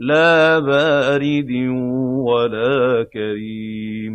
لَّا بَارِدٍ وَلَا كَرِيمٍ.